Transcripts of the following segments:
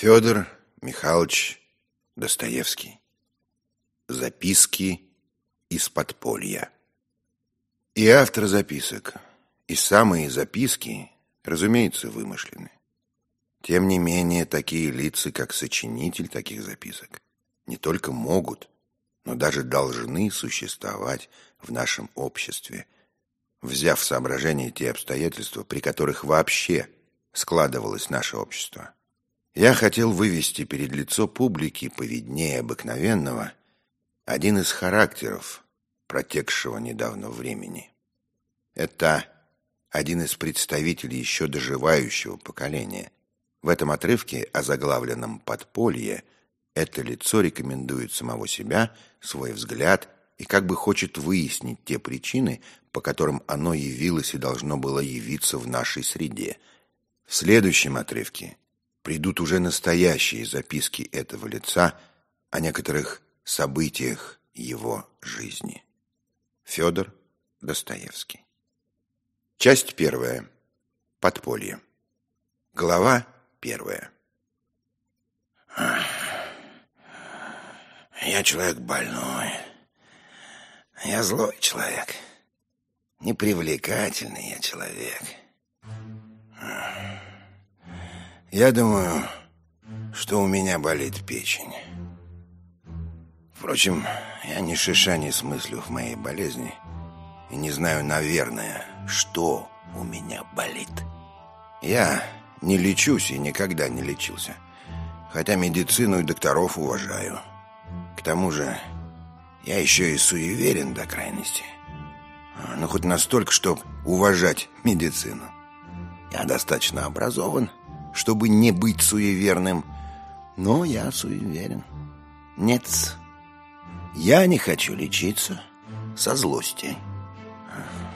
Федор Михайлович Достоевский. Записки из подполья. И автор записок, и самые записки, разумеется, вымышлены. Тем не менее, такие лица, как сочинитель таких записок, не только могут, но даже должны существовать в нашем обществе, взяв в соображение те обстоятельства, при которых вообще складывалось наше общество. Я хотел вывести перед лицо публики поведнее обыкновенного один из характеров протекшего недавно времени. Это один из представителей еще доживающего поколения. В этом отрывке, о заглавленном «Подполье», это лицо рекомендует самого себя, свой взгляд и как бы хочет выяснить те причины, по которым оно явилось и должно было явиться в нашей среде. В следующем отрывке придут уже настоящие записки этого лица о некоторых событиях его жизни. Федор Достоевский. Часть первая. Подполье. Глава первая. Я человек больной. Я злой человек. Непривлекательный я человек. Я думаю, что у меня болит печень. Впрочем, я ни шиша не смыслю в моей болезни и не знаю, наверное, что у меня болит. Я не лечусь и никогда не лечился, хотя медицину и докторов уважаю. К тому же я еще и суеверен до крайности. Ну, хоть настолько, чтобы уважать медицину. Я достаточно образован, чтобы не быть суеверным. Но я суеверен. Нет, я не хочу лечиться со злости.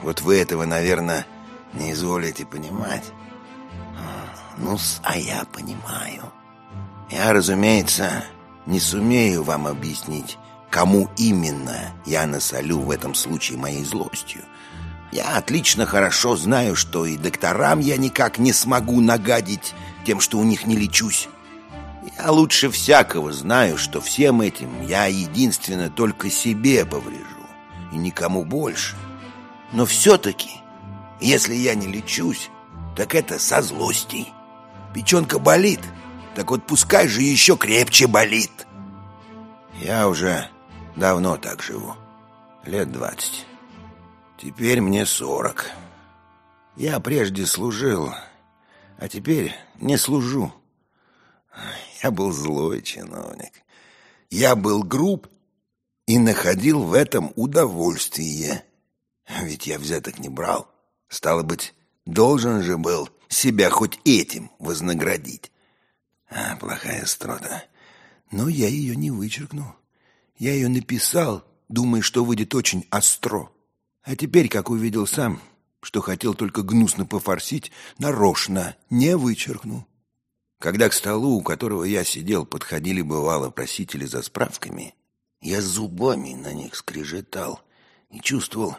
Вот вы этого, наверное, не изволите понимать. ну а я понимаю. Я, разумеется, не сумею вам объяснить, кому именно я насолю в этом случае моей злостью. Я отлично хорошо знаю, что и докторам я никак не смогу нагадить тем, что у них не лечусь. Я лучше всякого знаю, что всем этим я единственно только себе поврежу, и никому больше. Но все-таки, если я не лечусь, так это со злости. Печенка болит, так вот пускай же еще крепче болит. Я уже давно так живу, лет двадцать. Теперь мне сорок. Я прежде служил, а теперь не служу. Я был злой чиновник. Я был груб и находил в этом удовольствие. Ведь я взяток не брал. Стало быть, должен же был себя хоть этим вознаградить. А, плохая строта. Но я ее не вычеркну. Я ее написал, думая, что выйдет очень остро. А теперь, как увидел сам, что хотел только гнусно пофорсить, нарочно не вычеркну. Когда к столу, у которого я сидел, подходили бывало просители за справками, я зубами на них скрежетал и чувствовал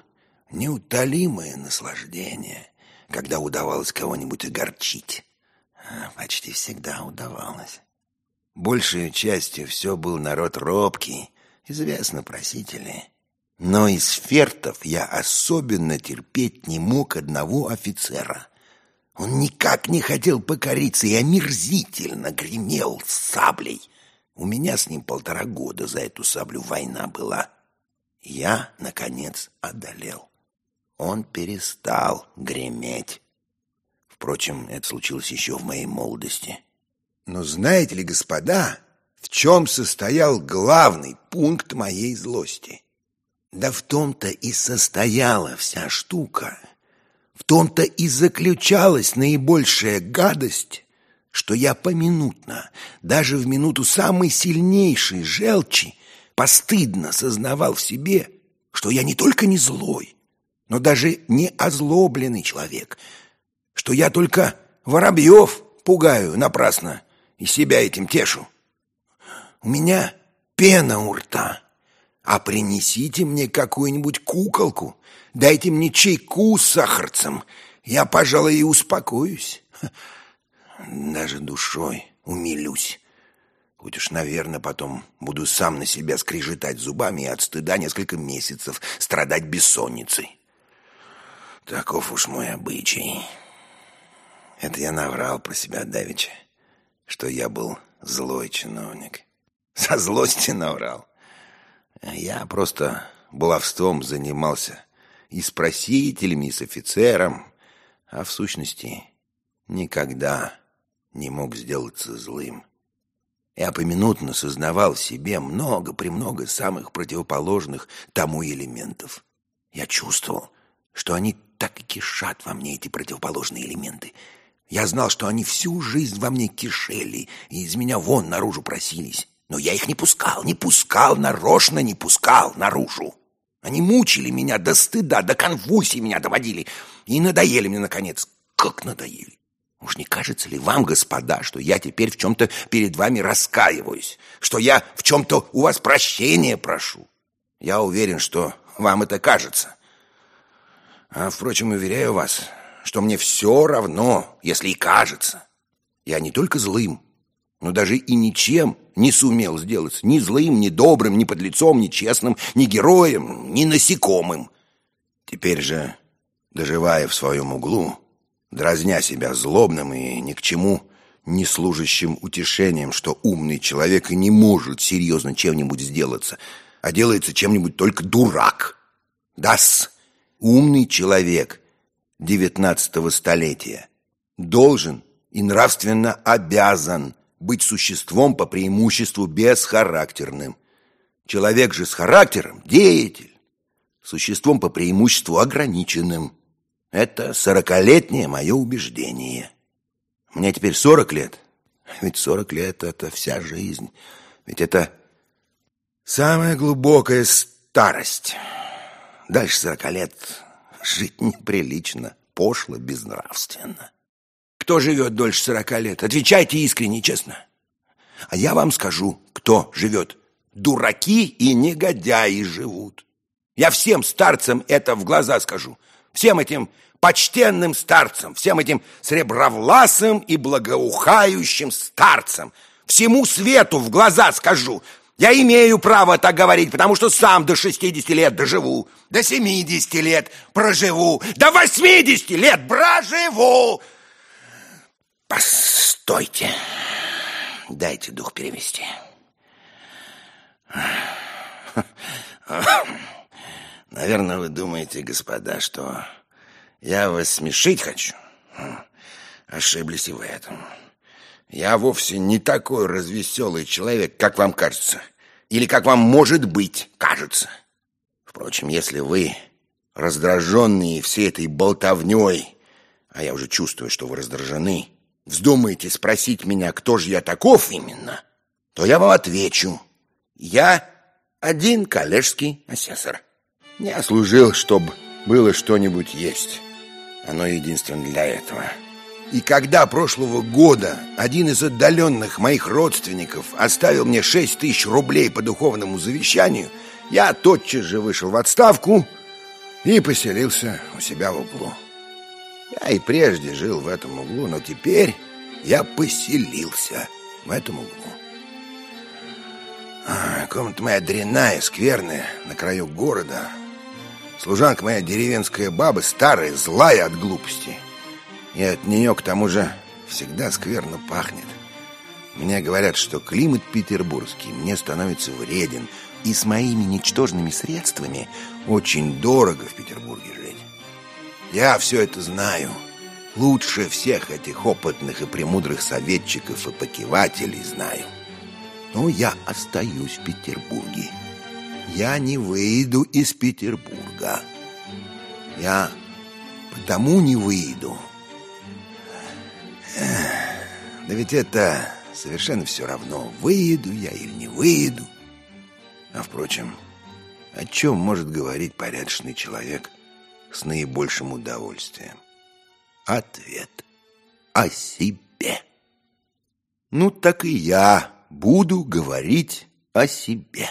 неутолимое наслаждение, когда удавалось кого-нибудь огорчить. А почти всегда удавалось. Большей частью все был народ робкий, известно просители. Но из фертов я особенно терпеть не мог одного офицера. Он никак не хотел покориться и омерзительно гремел саблей. У меня с ним полтора года за эту саблю война была. Я, наконец, одолел. Он перестал греметь. Впрочем, это случилось еще в моей молодости. Но знаете ли, господа, в чем состоял главный пункт моей злости? Да в том-то и состояла вся штука. В том-то и заключалась наибольшая гадость, что я поминутно, даже в минуту самой сильнейшей желчи, постыдно сознавал в себе, что я не только не злой, но даже не озлобленный человек, что я только воробьев пугаю напрасно и себя этим тешу. У меня пена у рта, а принесите мне какую-нибудь куколку, дайте мне чайку с сахарцем, я, пожалуй, и успокоюсь. Даже душой умилюсь. Хоть уж, наверное, потом буду сам на себя скрежетать зубами и от стыда несколько месяцев страдать бессонницей. Таков уж мой обычай. Это я наврал про себя давеча, что я был злой чиновник. Со злости наврал. Я просто баловством занимался и с просителями, и с офицером, а в сущности никогда не мог сделаться злым. Я поминутно сознавал в себе много-премного самых противоположных тому элементов. Я чувствовал, что они так и кишат во мне, эти противоположные элементы. Я знал, что они всю жизнь во мне кишели и из меня вон наружу просились. Но я их не пускал, не пускал, нарочно не пускал наружу. Они мучили меня до стыда, до конвульсий меня доводили. И надоели мне, наконец. Как надоели. Уж не кажется ли вам, господа, что я теперь в чем-то перед вами раскаиваюсь? Что я в чем-то у вас прощения прошу? Я уверен, что вам это кажется. А, впрочем, уверяю вас, что мне все равно, если и кажется. Я не только злым, но даже и ничем не сумел сделать. Ни злым, ни добрым, ни подлецом, ни честным, ни героем, ни насекомым. Теперь же, доживая в своем углу, дразня себя злобным и ни к чему не служащим утешением, что умный человек и не может серьезно чем-нибудь сделаться, а делается чем-нибудь только дурак. Дас, умный человек девятнадцатого столетия должен и нравственно обязан быть существом по преимуществу бесхарактерным. Человек же с характером – деятель, существом по преимуществу ограниченным – это сорокалетнее мое убеждение. Мне теперь сорок лет. Ведь сорок лет — это вся жизнь. Ведь это самая глубокая старость. Дальше сорока лет жить неприлично, пошло, безнравственно. Кто живет дольше сорока лет? Отвечайте искренне, честно. А я вам скажу, кто живет. Дураки и негодяи живут. Я всем старцам это в глаза скажу. Всем этим почтенным старцам, всем этим сребровласым и благоухающим старцам. Всему свету в глаза скажу. Я имею право так говорить, потому что сам до 60 лет доживу, до 70 лет проживу, до 80 лет проживу. Постойте, дайте дух перевести. Наверное, вы думаете, господа, что я вас смешить хочу. Ошиблись и в этом. Я вовсе не такой развеселый человек, как вам кажется. Или как вам, может быть, кажется. Впрочем, если вы, раздраженные всей этой болтовней, а я уже чувствую, что вы раздражены, вздумаете спросить меня, кто же я таков именно, то я вам отвечу. Я один коллежский асессор. Я служил, чтобы было что-нибудь есть. Оно единственно для этого. И когда прошлого года один из отдаленных моих родственников оставил мне шесть тысяч рублей по духовному завещанию, я тотчас же вышел в отставку и поселился у себя в углу. Я и прежде жил в этом углу, но теперь я поселился в этом углу. А, комната моя дрянная, скверная, на краю города — Служанка моя деревенская баба старая, злая от глупости. И от нее, к тому же, всегда скверно пахнет. Мне говорят, что климат петербургский мне становится вреден, и с моими ничтожными средствами очень дорого в Петербурге жить. Я все это знаю. Лучше всех этих опытных и премудрых советчиков и покивателей знаю. Но я остаюсь в Петербурге я не выйду из Петербурга. Я потому не выйду. Да ведь это совершенно все равно, выйду я или не выйду. А впрочем, о чем может говорить порядочный человек с наибольшим удовольствием? Ответ о себе. Ну, так и я буду говорить о себе.